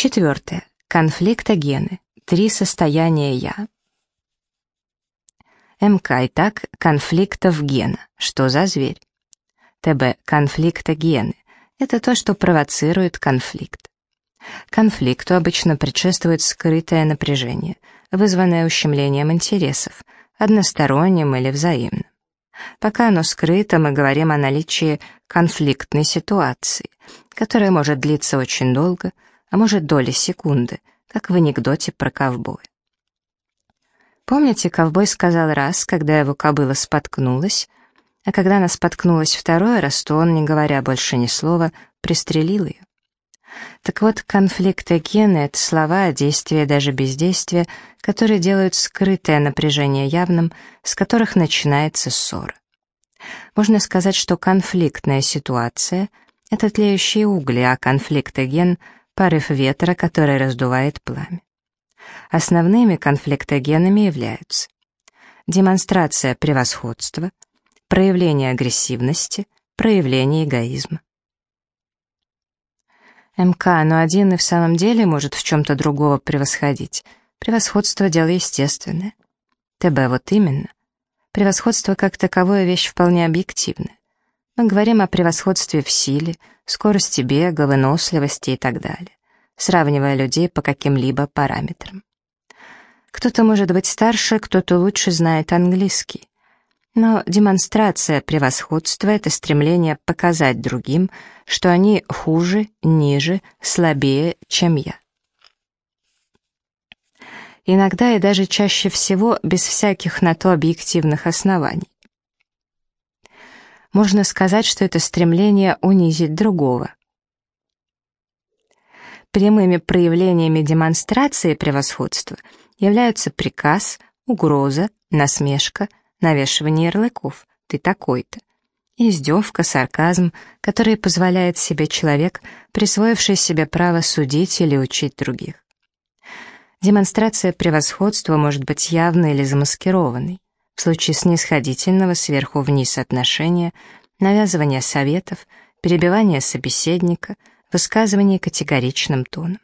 Четвертое. Конфликтогены. Три состояния «я». МК. Итак, конфликтов гена. Что за зверь? ТБ. Конфликтогены. Это то, что провоцирует конфликт. Конфликту обычно предшествует скрытое напряжение, вызванное ущемлением интересов, односторонним или взаимным. Пока оно скрыто, мы говорим о наличии конфликтной ситуации, которая может длиться очень долго, а может доли секунды, как в анекдоте про ковбоя. Помните, ковбой сказал раз, когда его кобыла споткнулась, а когда она споткнулась второй раз, то он, не говоря больше ни слова, пристрелил ее. Так вот, конфликтогены — это слова, действия, даже бездействия, которые делают скрытое напряжение явным, с которых начинается ссора. Можно сказать, что конфликтная ситуация — это тлеющие угли, а конфликтоген — порыв ветра, который раздувает пламя. Основными конфликтогенами являются демонстрация превосходства, проявление агрессивности, проявление эгоизма. МК, но один и в самом деле может в чем-то другого превосходить. Превосходство — дело естественное. ТБ вот именно. Превосходство как таковое вещь вполне объективная. Мы говорим о превосходстве в силе, скорости бега, выносливости и так далее, сравнивая людей по каким-либо параметрам. Кто-то может быть старше, кто-то лучше знает английский. Но демонстрация превосходства — это стремление показать другим, что они хуже, ниже, слабее, чем я. Иногда и даже чаще всего без всяких на то объективных оснований. Можно сказать, что это стремление унизить другого. Прямыми проявлениями демонстрации превосходства являются приказ, угроза, насмешка, навешивание ярлыков «ты такой-то», издевка, сарказм, которые позволяет себе человек, присвоивший себе право судить или учить других. Демонстрация превосходства может быть явной или замаскированной. В случае снисходительного сверху вниз отношения, навязывания советов, перебивания собеседника, высказывания категоричным тоном.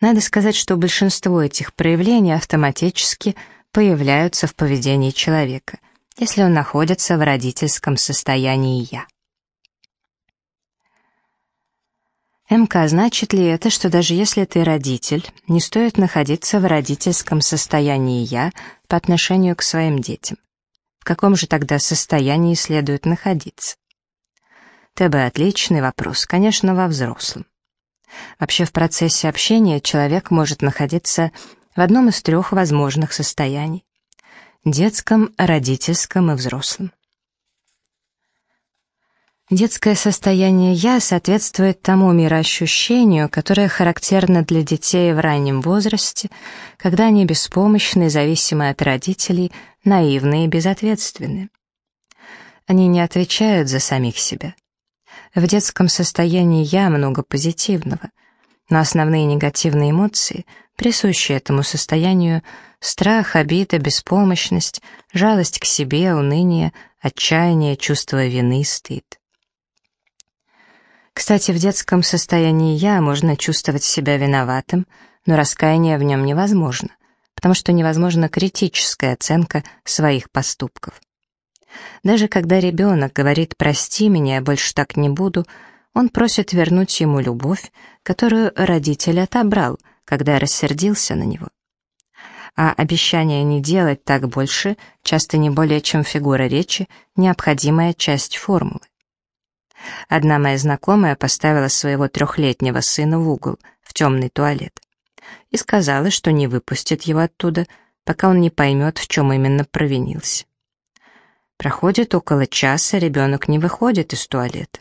Надо сказать, что большинство этих проявлений автоматически появляются в поведении человека, если он находится в родительском состоянии «я». МК значит ли это, что даже если ты родитель, не стоит находиться в родительском состоянии «я» по отношению к своим детям? В каком же тогда состоянии следует находиться? ТБ отличный вопрос, конечно, во взрослом. Вообще в процессе общения человек может находиться в одном из трех возможных состояний — детском, родительском и взрослом. Детское состояние «я» соответствует тому мироощущению, которое характерно для детей в раннем возрасте, когда они беспомощны, зависимы от родителей, наивны и безответственны. Они не отвечают за самих себя. В детском состоянии «я» много позитивного, но основные негативные эмоции — присущие этому состоянию страх, обида, беспомощность, жалость к себе, уныние, отчаяние, чувство вины, стыд. Кстати, в детском состоянии «я» можно чувствовать себя виноватым, но раскаяние в нем невозможно, потому что невозможна критическая оценка своих поступков. Даже когда ребенок говорит «прости меня, я больше так не буду», он просит вернуть ему любовь, которую родитель отобрал — когда рассердился на него. А обещание не делать так больше часто не более чем фигура речи, необходимая часть формулы. Одна моя знакомая поставила своего трехлетнего сына в угол, в темный туалет, и сказала, что не выпустит его оттуда, пока он не поймет, в чем именно провинился. Проходит около часа, ребенок не выходит из туалета.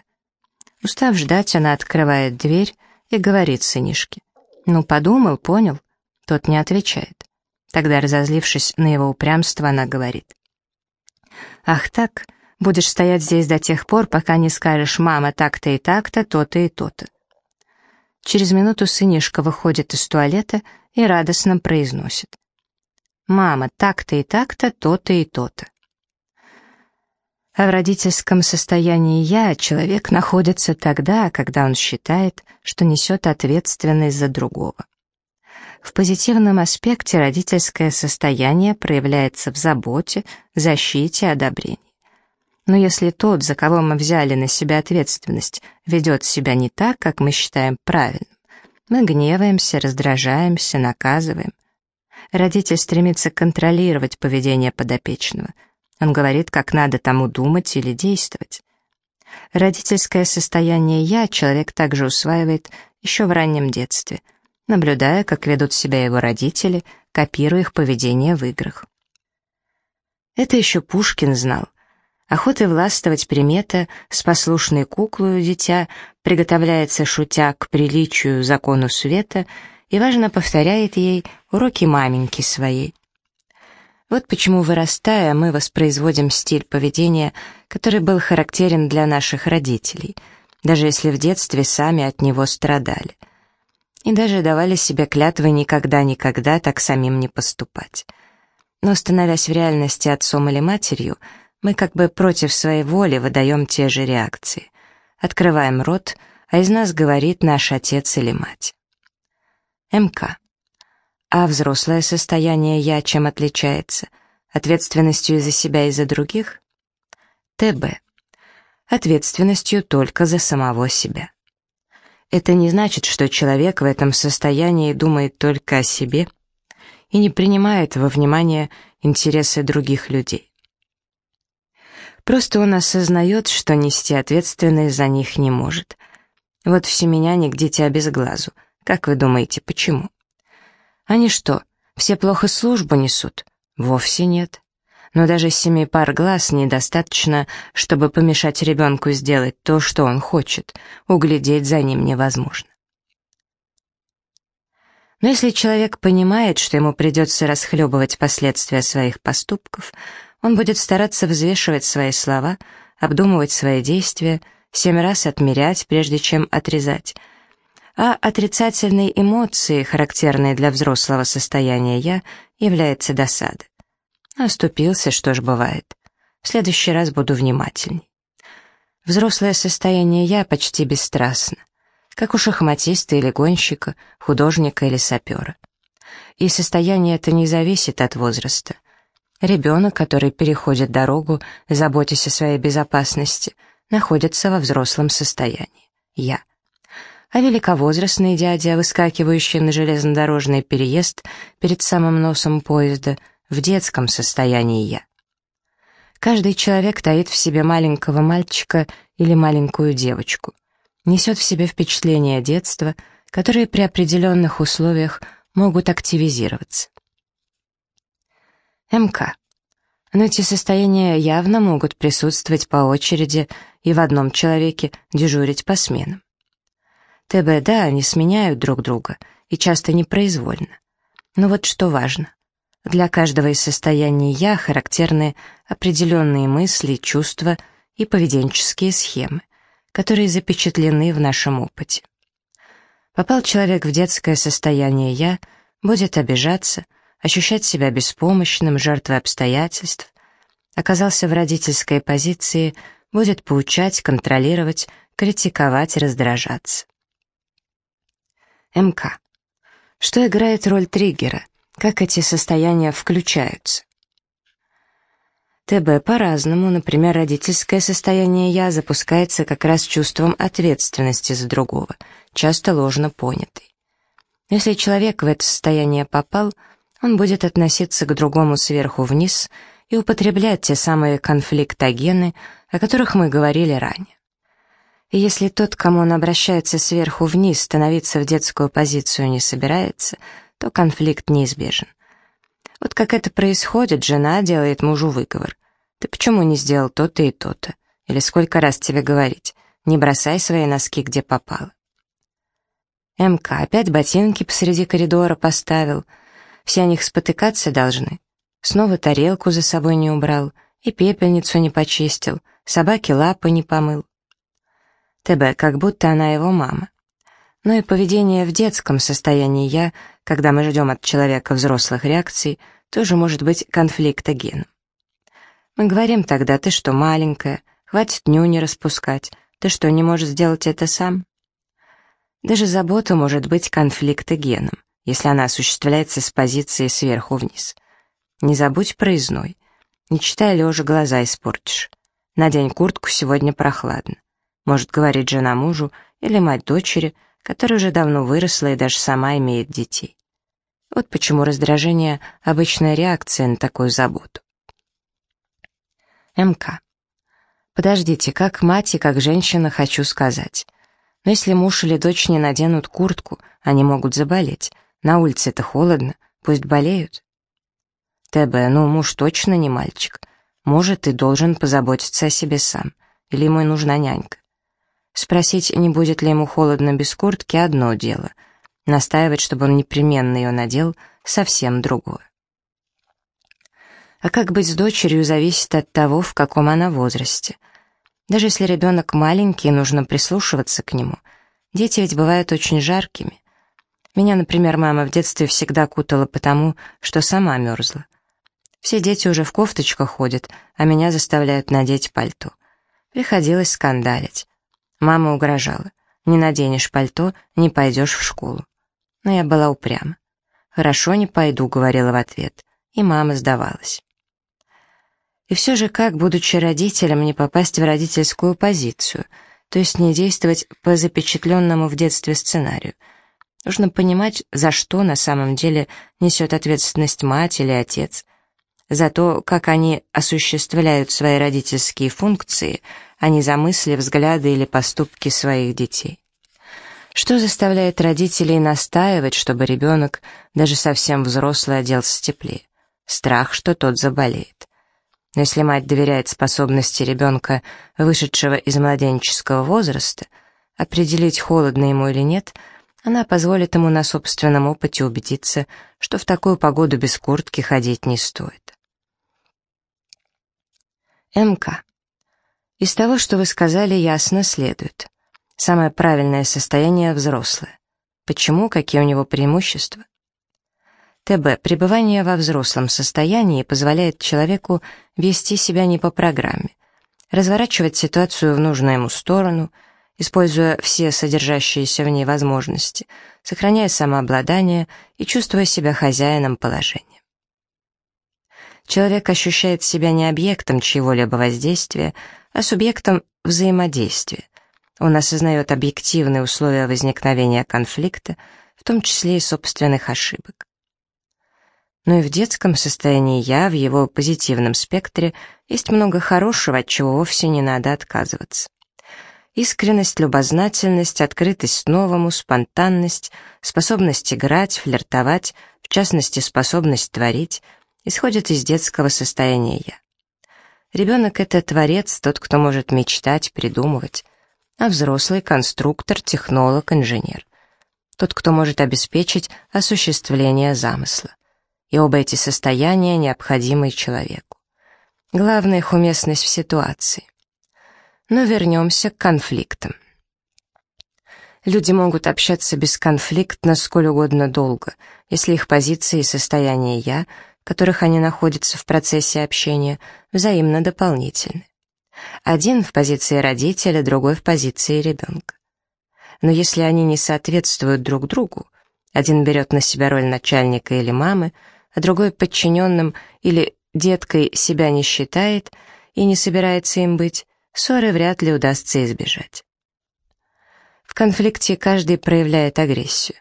Устав ждать, она открывает дверь и говорит сынишке, «Ну, подумал, понял». Тот не отвечает. Тогда, разозлившись на его упрямство, она говорит. «Ах так, будешь стоять здесь до тех пор, пока не скажешь «мама, так-то и так-то, то-то и то-то». Через минуту сынишка выходит из туалета и радостно произносит. «Мама, так-то и так-то, то-то и то-то». А в родительском состоянии «я» человек находится тогда, когда он считает, что несет ответственность за другого. В позитивном аспекте родительское состояние проявляется в заботе, защите, одобрении. Но если тот, за кого мы взяли на себя ответственность, ведет себя не так, как мы считаем правильным, мы гневаемся, раздражаемся, наказываем. Родитель стремится контролировать поведение подопечного – он говорит, как надо тому думать или действовать. Родительское состояние «я» человек также усваивает еще в раннем детстве, наблюдая, как ведут себя его родители, копируя их поведение в играх. Это еще Пушкин знал. Охотой властвовать примета с послушной куклою дитя приготовляется, шутя к приличию закону света, и важно повторяет ей уроки маменьки своей. Вот почему, вырастая, мы воспроизводим стиль поведения, который был характерен для наших родителей, даже если в детстве сами от него страдали. И даже давали себе клятвы никогда-никогда так самим не поступать. Но, становясь в реальности отцом или матерью, мы как бы против своей воли выдаем те же реакции. Открываем рот, а из нас говорит наш отец или мать. МК. А взрослое состояние «я» чем отличается? Ответственностью за себя и за других? ТБ. Ответственностью только за самого себя. Это не значит, что человек в этом состоянии думает только о себе и не принимает во внимание интересы других людей. Просто он осознает, что нести ответственность за них не может. Вот в семеняне дитя без глазу. Как вы думаете, почему? Они что, все плохо службу несут? Вовсе нет. Но даже семи пар глаз недостаточно, чтобы помешать ребенку сделать то, что он хочет. Углядеть за ним невозможно. Но если человек понимает, что ему придется расхлебывать последствия своих поступков, он будет стараться взвешивать свои слова, обдумывать свои действия, семь раз отмерять, прежде чем отрезать — а отрицательной эмоцией, характерной для взрослого состояния «я», является досада. Оступился, что ж бывает. В следующий раз буду внимательней. Взрослое состояние «я» почти бесстрастно, как у шахматиста или гонщика, художника или сапера. И состояние это не зависит от возраста. Ребенок, который переходит дорогу, заботясь о своей безопасности, находится во взрослом состоянии. Я а великовозрастный дядя, выскакивающий на железнодорожный переезд перед самым носом поезда, в детском состоянии я. Каждый человек таит в себе маленького мальчика или маленькую девочку, несет в себе впечатления детства, которые при определенных условиях могут активизироваться. МК. Но эти состояния явно могут присутствовать по очереди и в одном человеке дежурить по сменам. ТБ, да, они сменяют друг друга, и часто непроизвольно. Но вот что важно. Для каждого из состояний «я» характерны определенные мысли, чувства и поведенческие схемы, которые запечатлены в нашем опыте. Попал человек в детское состояние «я», будет обижаться, ощущать себя беспомощным, жертвой обстоятельств, оказался в родительской позиции, будет поучать, контролировать, критиковать, раздражаться. МК. Что играет роль триггера? Как эти состояния включаются? ТБ по-разному, например, родительское состояние «я» запускается как раз чувством ответственности за другого, часто ложно понятой. Если человек в это состояние попал, он будет относиться к другому сверху вниз и употреблять те самые конфликтогены, о которых мы говорили ранее. И если тот, кому он обращается сверху вниз, становиться в детскую позицию не собирается, то конфликт неизбежен. Вот как это происходит, жена делает мужу выговор. «Ты почему не сделал то-то и то-то?» Или «Сколько раз тебе говорить? Не бросай свои носки, где попало». МК опять ботинки посреди коридора поставил. Все о них спотыкаться должны. Снова тарелку за собой не убрал, и пепельницу не почистил, собаке лапы не помыл. ТБ, как будто она его мама. Но и поведение в детском состоянии «я», когда мы ждем от человека взрослых реакций, тоже может быть конфликтогеном. Мы говорим тогда, ты что, маленькая, хватит нюни распускать, ты что, не можешь сделать это сам? Даже забота может быть конфликтогеном, если она осуществляется с позиции сверху вниз. Не забудь проездной. Не читай лежа, глаза испортишь. Надень куртку, сегодня прохладно. Может говорить жена мужу или мать дочери, которая уже давно выросла и даже сама имеет детей. Вот почему раздражение — обычная реакция на такую заботу. МК. Подождите, как мать и как женщина хочу сказать. Но если муж или дочь не наденут куртку, они могут заболеть. На улице это холодно, пусть болеют. ТБ, ну муж точно не мальчик. Может, и должен позаботиться о себе сам. Или ему нужна нянька. Спросить, не будет ли ему холодно без куртки, одно дело. Настаивать, чтобы он непременно ее надел, совсем другое. А как быть с дочерью, зависит от того, в каком она возрасте. Даже если ребенок маленький, нужно прислушиваться к нему. Дети ведь бывают очень жаркими. Меня, например, мама в детстве всегда кутала потому, что сама мерзла. Все дети уже в кофточках ходят, а меня заставляют надеть пальто. Приходилось скандалить. Мама угрожала. «Не наденешь пальто, не пойдешь в школу». Но я была упряма. «Хорошо, не пойду», — говорила в ответ. И мама сдавалась. И все же, как, будучи родителем, не попасть в родительскую позицию, то есть не действовать по запечатленному в детстве сценарию? Нужно понимать, за что на самом деле несет ответственность мать или отец, за то, как они осуществляют свои родительские функции, а не за мысли, взгляды или поступки своих детей. Что заставляет родителей настаивать, чтобы ребенок, даже совсем взрослый, оделся теплее? Страх, что тот заболеет. Но если мать доверяет способности ребенка, вышедшего из младенческого возраста, определить, холодно ему или нет – она позволит ему на собственном опыте убедиться, что в такую погоду без куртки ходить не стоит. МК. Из того, что вы сказали, ясно следует. Самое правильное состояние взрослое. Почему, какие у него преимущества? ТБ. Пребывание во взрослом состоянии позволяет человеку вести себя не по программе, разворачивать ситуацию в нужную ему сторону, используя все содержащиеся в ней возможности, сохраняя самообладание и чувствуя себя хозяином положения. Человек ощущает себя не объектом чьего-либо воздействия, а субъектом взаимодействия. Он осознает объективные условия возникновения конфликта, в том числе и собственных ошибок. Но и в детском состоянии «я», в его позитивном спектре, есть много хорошего, от чего вовсе не надо отказываться. Искренность, любознательность, открытость новому, спонтанность, способность играть, флиртовать, в частности, способность творить — исходит из детского состояния «я». Ребенок — это творец, тот, кто может мечтать, придумывать, а взрослый — конструктор, технолог, инженер. Тот, кто может обеспечить осуществление замысла. И оба эти состояния необходимы человеку. Главное — их уместность в ситуации. Но вернемся к конфликтам. Люди могут общаться бесконфликтно сколь угодно долго, если их позиции и состояние «я» — которых они находятся в процессе общения, взаимно дополнительны. Один в позиции родителя, другой в позиции ребенка. Но если они не соответствуют друг другу, один берет на себя роль начальника или мамы, а другой подчиненным или деткой себя не считает и не собирается им быть, ссоры вряд ли удастся избежать. В конфликте каждый проявляет агрессию.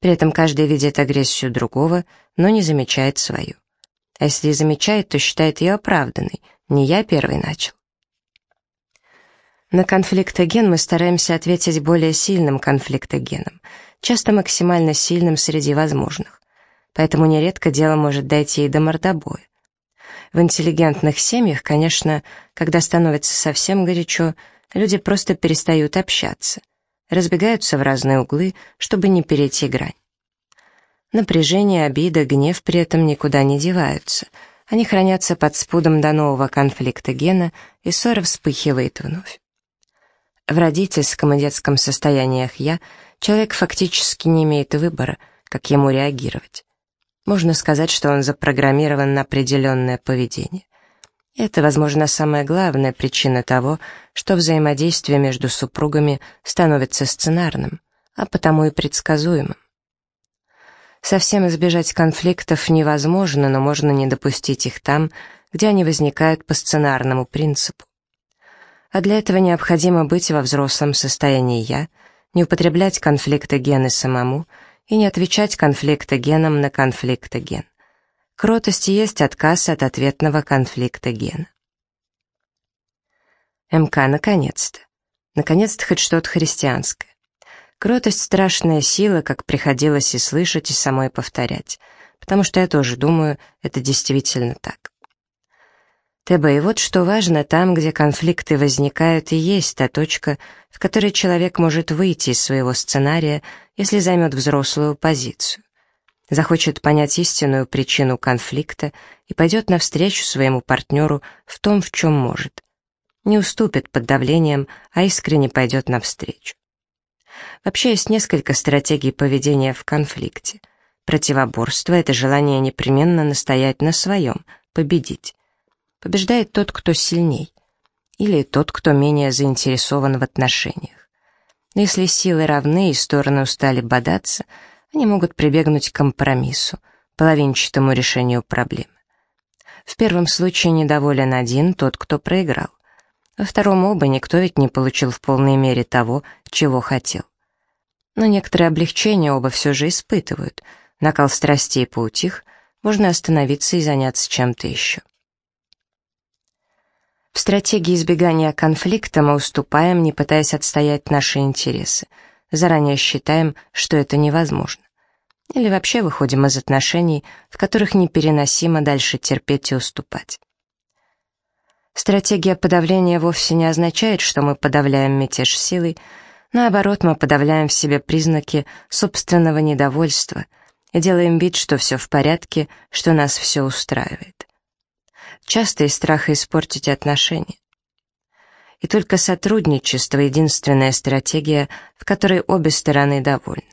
При этом каждый видит агрессию другого, но не замечает свою. А если и замечает, то считает ее оправданной. Не я первый начал. На конфликтоген мы стараемся ответить более сильным конфликтогеном, часто максимально сильным среди возможных. Поэтому нередко дело может дойти и до мордобоя. В интеллигентных семьях, конечно, когда становится совсем горячо, люди просто перестают общаться, разбегаются в разные углы, чтобы не перейти грань. Напряжение, обида, гнев при этом никуда не деваются. Они хранятся под спудом до нового конфликта гена, и ссора вспыхивает вновь. В родительском и детском состояниях «я» человек фактически не имеет выбора, как ему реагировать. Можно сказать, что он запрограммирован на определенное поведение. Это, возможно, самая главная причина того, что взаимодействие между супругами становится сценарным, а потому и предсказуемым. Совсем избежать конфликтов невозможно, но можно не допустить их там, где они возникают по сценарному принципу. А для этого необходимо быть во взрослом состоянии «я», не употреблять конфликтогены самому и не отвечать конфликтогеном на конфликтоген. Кротость есть отказ от ответного конфликта гена. МК наконец-то. Наконец-то хоть что-то христианское. Кротость — страшная сила, как приходилось и слышать, и самой повторять. Потому что я тоже думаю, это действительно так. ТБ, и вот что важно, там, где конфликты возникают, и есть та точка, в которой человек может выйти из своего сценария, если займет взрослую позицию захочет понять истинную причину конфликта и пойдет навстречу своему партнеру в том, в чем может. Не уступит под давлением, а искренне пойдет навстречу. Вообще есть несколько стратегий поведения в конфликте. Противоборство — это желание непременно настоять на своем, победить. Побеждает тот, кто сильней, или тот, кто менее заинтересован в отношениях. Но если силы равны и стороны устали бодаться — они могут прибегнуть к компромиссу, половинчатому решению проблемы. В первом случае недоволен один, тот, кто проиграл. Во втором оба никто ведь не получил в полной мере того, чего хотел. Но некоторые облегчения оба все же испытывают. Накал страстей поутих, можно остановиться и заняться чем-то еще. В стратегии избегания конфликта мы уступаем, не пытаясь отстоять наши интересы. Заранее считаем, что это невозможно. Или вообще выходим из отношений, в которых непереносимо дальше терпеть и уступать. Стратегия подавления вовсе не означает, что мы подавляем мятеж силой, наоборот, мы подавляем в себе признаки собственного недовольства и делаем вид, что все в порядке, что нас все устраивает. Часто из страха испортить отношения. И только сотрудничество — единственная стратегия, в которой обе стороны довольны.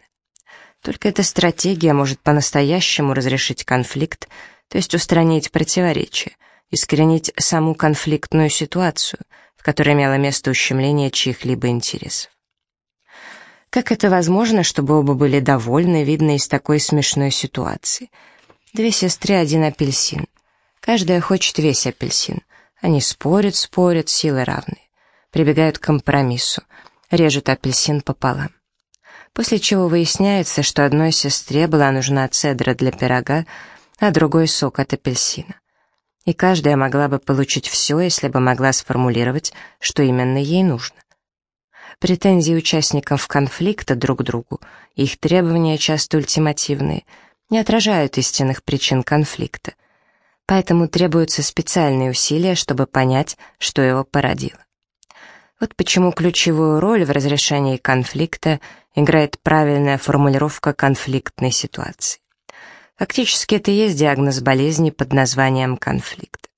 Только эта стратегия может по-настоящему разрешить конфликт, то есть устранить противоречия, искоренить саму конфликтную ситуацию, в которой имело место ущемление чьих-либо интересов. Как это возможно, чтобы оба были довольны, видно из такой смешной ситуации? Две сестры, один апельсин. Каждая хочет весь апельсин. Они спорят, спорят, силы равны. Прибегают к компромиссу. Режут апельсин пополам после чего выясняется, что одной сестре была нужна цедра для пирога, а другой — сок от апельсина. И каждая могла бы получить все, если бы могла сформулировать, что именно ей нужно. Претензии участников конфликта друг к другу, их требования часто ультимативные, не отражают истинных причин конфликта. Поэтому требуются специальные усилия, чтобы понять, что его породило. Вот почему ключевую роль в разрешении конфликта играет правильная формулировка конфликтной ситуации. Фактически это и есть диагноз болезни под названием конфликт.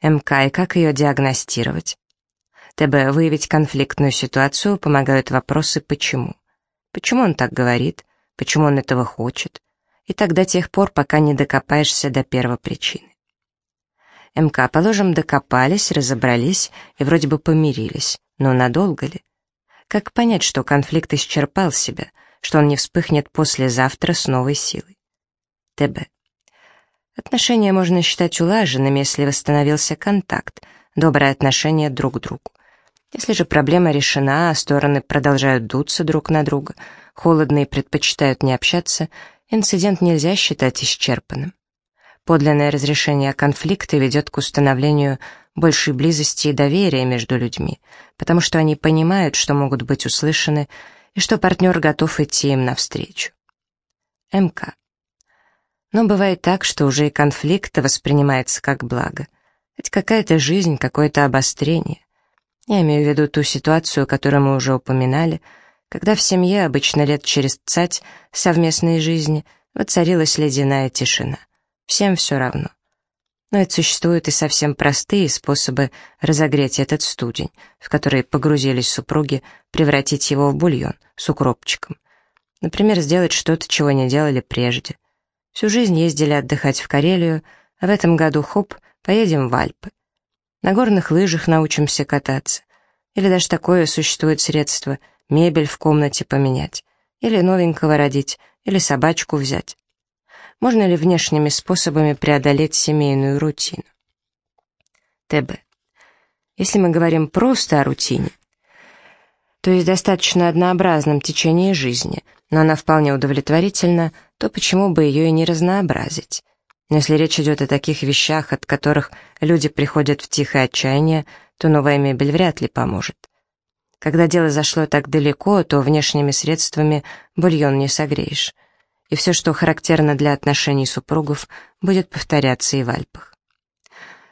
МК и как ее диагностировать? ТБ выявить конфликтную ситуацию помогают вопросы «почему?». Почему он так говорит? Почему он этого хочет? И так до тех пор, пока не докопаешься до первопричины. МК, положим, докопались, разобрались и вроде бы помирились. Но надолго ли? Как понять, что конфликт исчерпал себя, что он не вспыхнет послезавтра с новой силой? ТБ. Отношения можно считать улаженными, если восстановился контакт, доброе отношение друг к другу. Если же проблема решена, а стороны продолжают дуться друг на друга, холодно и предпочитают не общаться, инцидент нельзя считать исчерпанным. Подлинное разрешение конфликта ведет к установлению большей близости и доверия между людьми, потому что они понимают, что могут быть услышаны и что партнер готов идти им навстречу. МК. Но бывает так, что уже и конфликт воспринимается как благо. Ведь какая-то жизнь, какое-то обострение. Я имею в виду ту ситуацию, которую мы уже упоминали, когда в семье, обычно лет через цать совместной жизни, воцарилась ледяная тишина. Всем все равно. Но это существуют и совсем простые способы разогреть этот студень, в который погрузились супруги, превратить его в бульон с укропчиком. Например, сделать что-то, чего не делали прежде. Всю жизнь ездили отдыхать в Карелию, а в этом году хоп, Поедем в Альпы. На горных лыжах научимся кататься. Или даже такое существует средство — мебель в комнате поменять. Или новенького родить, или собачку взять. Можно ли внешними способами преодолеть семейную рутину? ТБ. Если мы говорим просто о рутине, то есть достаточно однообразном течении жизни, но она вполне удовлетворительна, то почему бы ее и не разнообразить? Но если речь идет о таких вещах, от которых люди приходят в тихое отчаяние, то новая мебель вряд ли поможет. Когда дело зашло так далеко, то внешними средствами бульон не согреешь. И все, что характерно для отношений супругов, будет повторяться и в Альпах.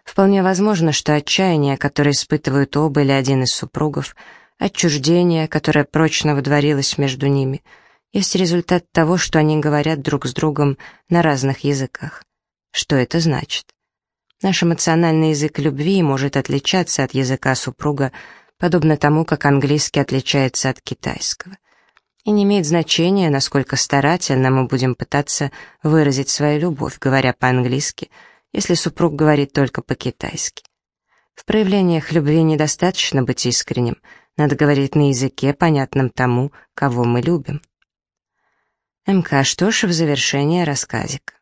Вполне возможно, что отчаяние, которое испытывают оба или один из супругов, отчуждение, которое прочно водворилось между ними, есть результат того, что они говорят друг с другом на разных языках. Что это значит? Наш эмоциональный язык любви может отличаться от языка супруга, подобно тому, как английский отличается от китайского. И не имеет значения, насколько старательно мы будем пытаться выразить свою любовь, говоря по-английски, если супруг говорит только по-китайски. В проявлениях любви недостаточно быть искренним, надо говорить на языке, понятном тому, кого мы любим. МК, что ж в завершение рассказика.